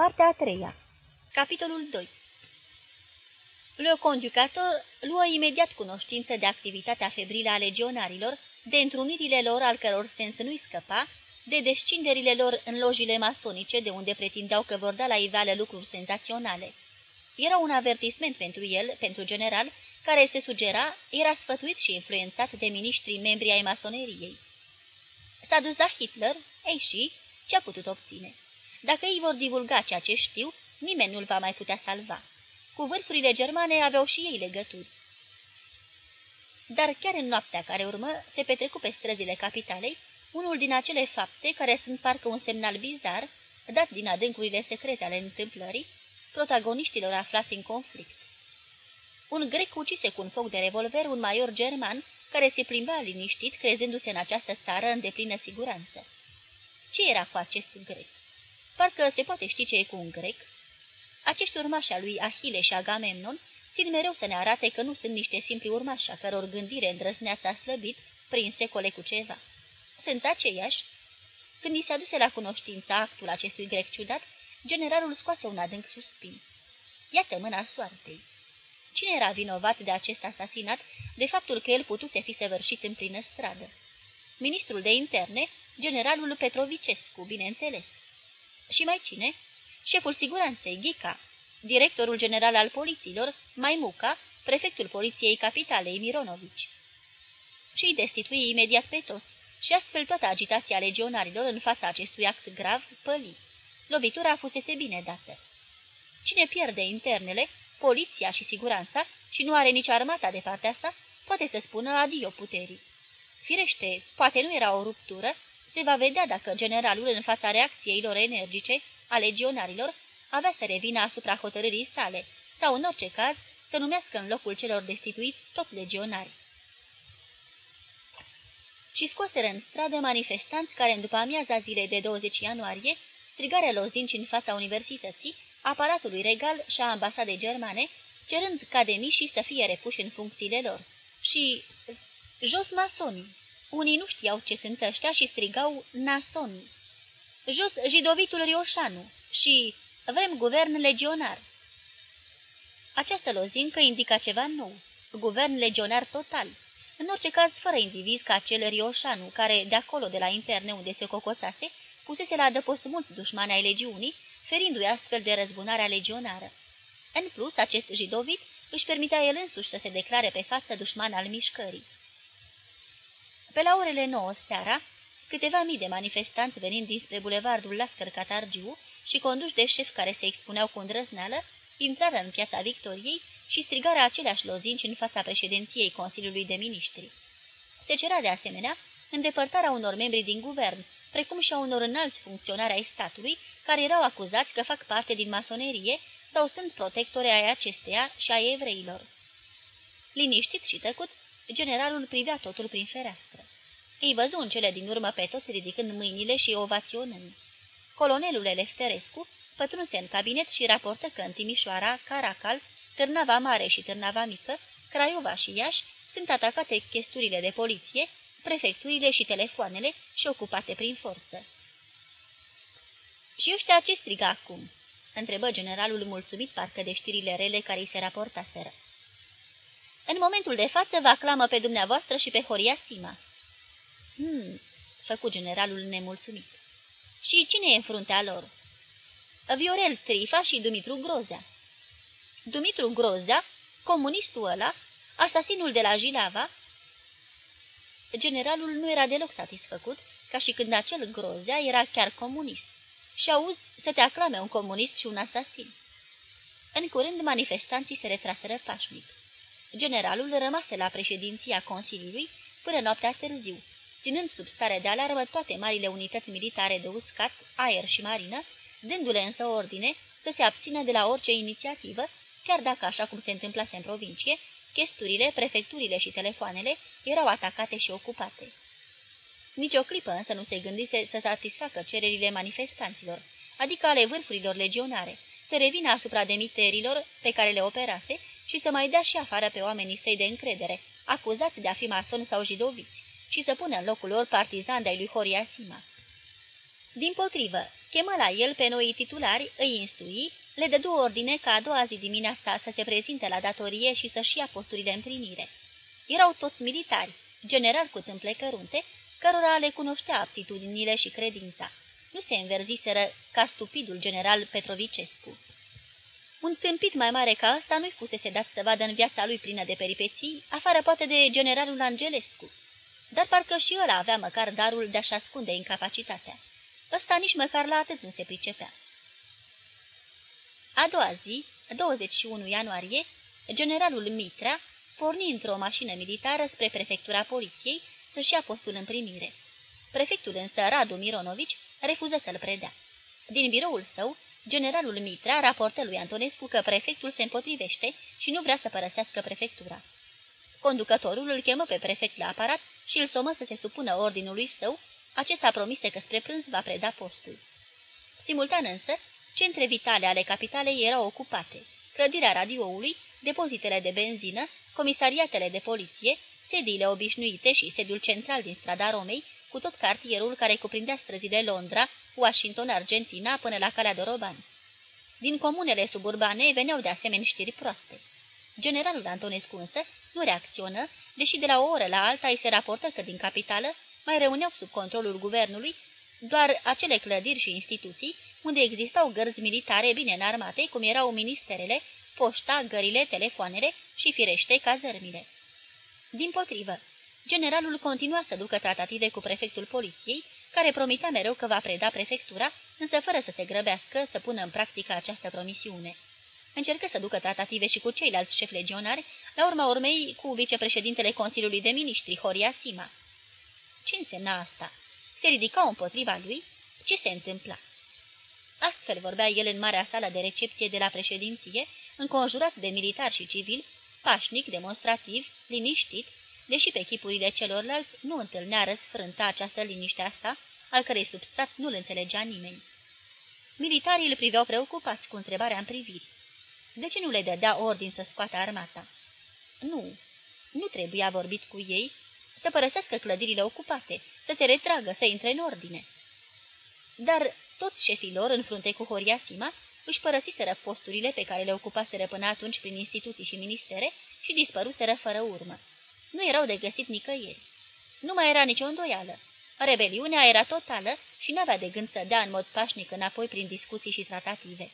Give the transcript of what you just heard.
Partea a treia Capitolul 2 Le Conducator luă imediat cunoștință de activitatea febrilă a legionarilor, de întrunirile lor al căror sens nu-i scăpa, de descinderile lor în lojile masonice, de unde pretindeau că vor da la iveală lucruri senzaționale. Era un avertisment pentru el, pentru general, care se sugera, era sfătuit și influențat de miniștrii membri ai masoneriei. S-a dus la Hitler, ei și, ce-a putut obține? Dacă ei vor divulga ceea ce știu, nimeni nu-l va mai putea salva. Cu vârfurile germane aveau și ei legături. Dar chiar în noaptea care urmă, se petrecu pe străzile capitalei unul din acele fapte care sunt parcă un semnal bizar, dat din adâncurile secrete ale întâmplării, protagoniștilor aflați în conflict. Un grec ucise cu un foc de revolver un major german care se plimba liniștit, crezându-se în această țară în deplină siguranță. Ce era cu acest grec? Parcă se poate ști ce e cu un grec. Acești urmași lui Ahile și Agamemnon țin mereu să ne arate că nu sunt niște simpli urmași a căror gândire îndrăsneață a slăbit prin secole cu ceva. Sunt aceiași? Când i se aduse la cunoștință actul acestui grec ciudat, generalul scoase un adânc suspin. Iată mâna soartei. Cine era vinovat de acest asasinat, de faptul că el putuse fi săvârșit în plină stradă? Ministrul de interne, generalul Petrovicescu, bineînțeles. Și mai cine? Șeful siguranței, Ghica, directorul general al polițiilor, Maimuca, prefectul poliției capitalei, Mironovici. Și îi destitui imediat pe toți, și astfel toată agitația legionarilor în fața acestui act grav păli. Lovitura fusese bine dată. Cine pierde internele, poliția și siguranța, și nu are nici armata de partea sa, poate să spună adio puterii. Firește, poate nu era o ruptură, se va vedea dacă generalul, în fața reacției lor energice, a legionarilor, avea să revină asupra hotărârii sale, sau, în orice caz, să numească în locul celor destituiți tot legionari. Și scoseră în stradă manifestanți care, în după amiaza zilei de 20 ianuarie, strigarea lozinci în fața universității, aparatului regal și a ambasadei germane, cerând și să fie repuși în funcțiile lor. Și jos masonii. Unii nu știau ce sunt ăștia și strigau nasoni. Jos jidovitul Rioșanu și vrem guvern legionar. Această lozincă indica ceva nou, guvern legionar total, în orice caz fără indivizi ca cel Rioșanu, care, de acolo, de la interne unde se cocoțase, pusese la adăpost mulți dușmani ai legiunii, ferindu-i astfel de răzbunarea legionară. În plus, acest jidovit își permitea el însuși să se declare pe față dușman al mișcării. Pe la orele 9 seara, câteva mii de manifestanți venind dinspre bulevardul Lascăr Catargiu și conduși de șef care se expuneau cu îndrăzneală, intrară în piața Victoriei și strigarea aceleași lozinci în fața președinției Consiliului de Ministri. Se cerea de asemenea îndepărtarea unor membri din guvern, precum și a unor înalți funcționari ai statului, care erau acuzați că fac parte din masonerie sau sunt protectori ai acesteia și ai evreilor. Liniștit și tăcut, generalul privea totul prin fereastră. Îi văzu în cele din urmă pe toți ridicând mâinile și ovaționând. Colonelul Elefterescu pătrunse în cabinet și raportă că în Timișoara, Caracal, Târnava Mare și Târnava Mică, Craiova și Iași sunt atacate chesturile de poliție, prefecturile și telefoanele și ocupate prin forță. Și ăștia ce strigă acum?" întrebă generalul mulțumit parcă de știrile rele care îi se raportaseră. În momentul de față vă aclamă pe dumneavoastră și pe Horia Sima." Hmm," făcu generalul nemulțumit. Și cine e în fruntea lor?" Viorel Trifa și Dumitru Grozea." Dumitru Grozea, comunistul ăla, asasinul de la Jilava?" Generalul nu era deloc satisfăcut, ca și când acel Grozea era chiar comunist. Și auzi să te aclame un comunist și un asasin. În curând, manifestanții se retraseră pașnic. Generalul rămase la președinția Consiliului până noaptea târziu, ținând sub stare de alarmă toate marile unități militare de uscat, aer și marină, dându-le însă ordine să se abțină de la orice inițiativă, chiar dacă, așa cum se întâmplase în provincie, chesturile, prefecturile și telefoanele erau atacate și ocupate. Nici o clipă însă nu se gândise să satisfacă cererile manifestanților, adică ale vârfurilor legionare, să revină asupra demiterilor pe care le operase și să mai dea și afară pe oamenii săi de încredere, acuzați de a fi masoni sau jidoviți, și să pună în locul lor partizan de-ai lui Horia Sima. Din potrivă, chemă la el pe noi titulari, îi instrui, le dădu ordine ca a doua zi dimineața să se prezinte la datorie și să-și ia posturile în primire. Erau toți militari, general cu tâmple cărunte, cărora le cunoștea aptitudinile și credința. Nu se înverziseră ca stupidul general Petrovicescu. Un tâmpit mai mare ca ăsta nu-i fusese dat să vadă în viața lui plină de peripeții, afară poate de generalul Angelescu. Dar parcă și ăla avea măcar darul de a-și ascunde incapacitatea. Ăsta nici măcar la atât nu se pricepea. A doua zi, 21 ianuarie, generalul Mitra porni într-o mașină militară spre prefectura poliției să-și ia postul în primire. Prefectul însă, Radu Mironovici, refuză să-l predea. Din biroul său, generalul Mitra raportă lui Antonescu că prefectul se împotrivește și nu vrea să părăsească prefectura. Conducătorul îl chemă pe prefect la aparat și îl somă să se supună ordinului său, acesta promise că spre prânz va preda postul. Simultan însă, centre vitale ale capitalei erau ocupate, clădirea radioului, depozitele de benzină, comisariatele de poliție, sediile obișnuite și sediul central din strada Romei, cu tot cartierul care cuprindea străzile Londra, Washington, Argentina, până la calea Dorobanți. Din comunele suburbane veneau de asemenea știri proaste. Generalul Antonescu însă nu reacționă, deși de la o oră la alta îi se raportă că din capitală mai rămâneau sub controlul guvernului doar acele clădiri și instituții unde existau gărzi militare bine înarmate, cum erau ministerele, poșta, gările, telefoanele și, firește, cazărmile. Din potrivă, generalul continua să ducă tratative cu prefectul poliției, care promitea mereu că va preda prefectura, însă fără să se grăbească să pună în practică această promisiune. Încercă să ducă tratative și cu ceilalți șefi legionari, la urma urmei cu vicepreședintele Consiliului de Ministri, Horia Sima. Ce însemna asta? Se ridicau împotriva lui? Ce se întâmpla? Astfel vorbea el în marea sală de recepție de la președinție, înconjurat de militari și civili, pașnic, demonstrativ, liniștit, deși pe chipurile celorlalți nu întâlnea răsfrânta această liniște a sa, al cărei substrat nu-l înțelegea nimeni. Militarii îl priveau preocupați cu întrebarea în priviri. De ce nu le dădea ordin să scoată armata? Nu, nu trebuia vorbit cu ei, să părăsească clădirile ocupate, să se retragă, să intre în ordine. Dar toți șefii lor, în frunte cu Horiasima, își părăsiseră posturile pe care le ocupaseră până atunci prin instituții și ministere și dispăruseră fără urmă. Nu erau de găsit nicăieri. Nu mai era nicio îndoială. Rebeliunea era totală și n-avea de gând să dea în mod pașnic înapoi prin discuții și tratative.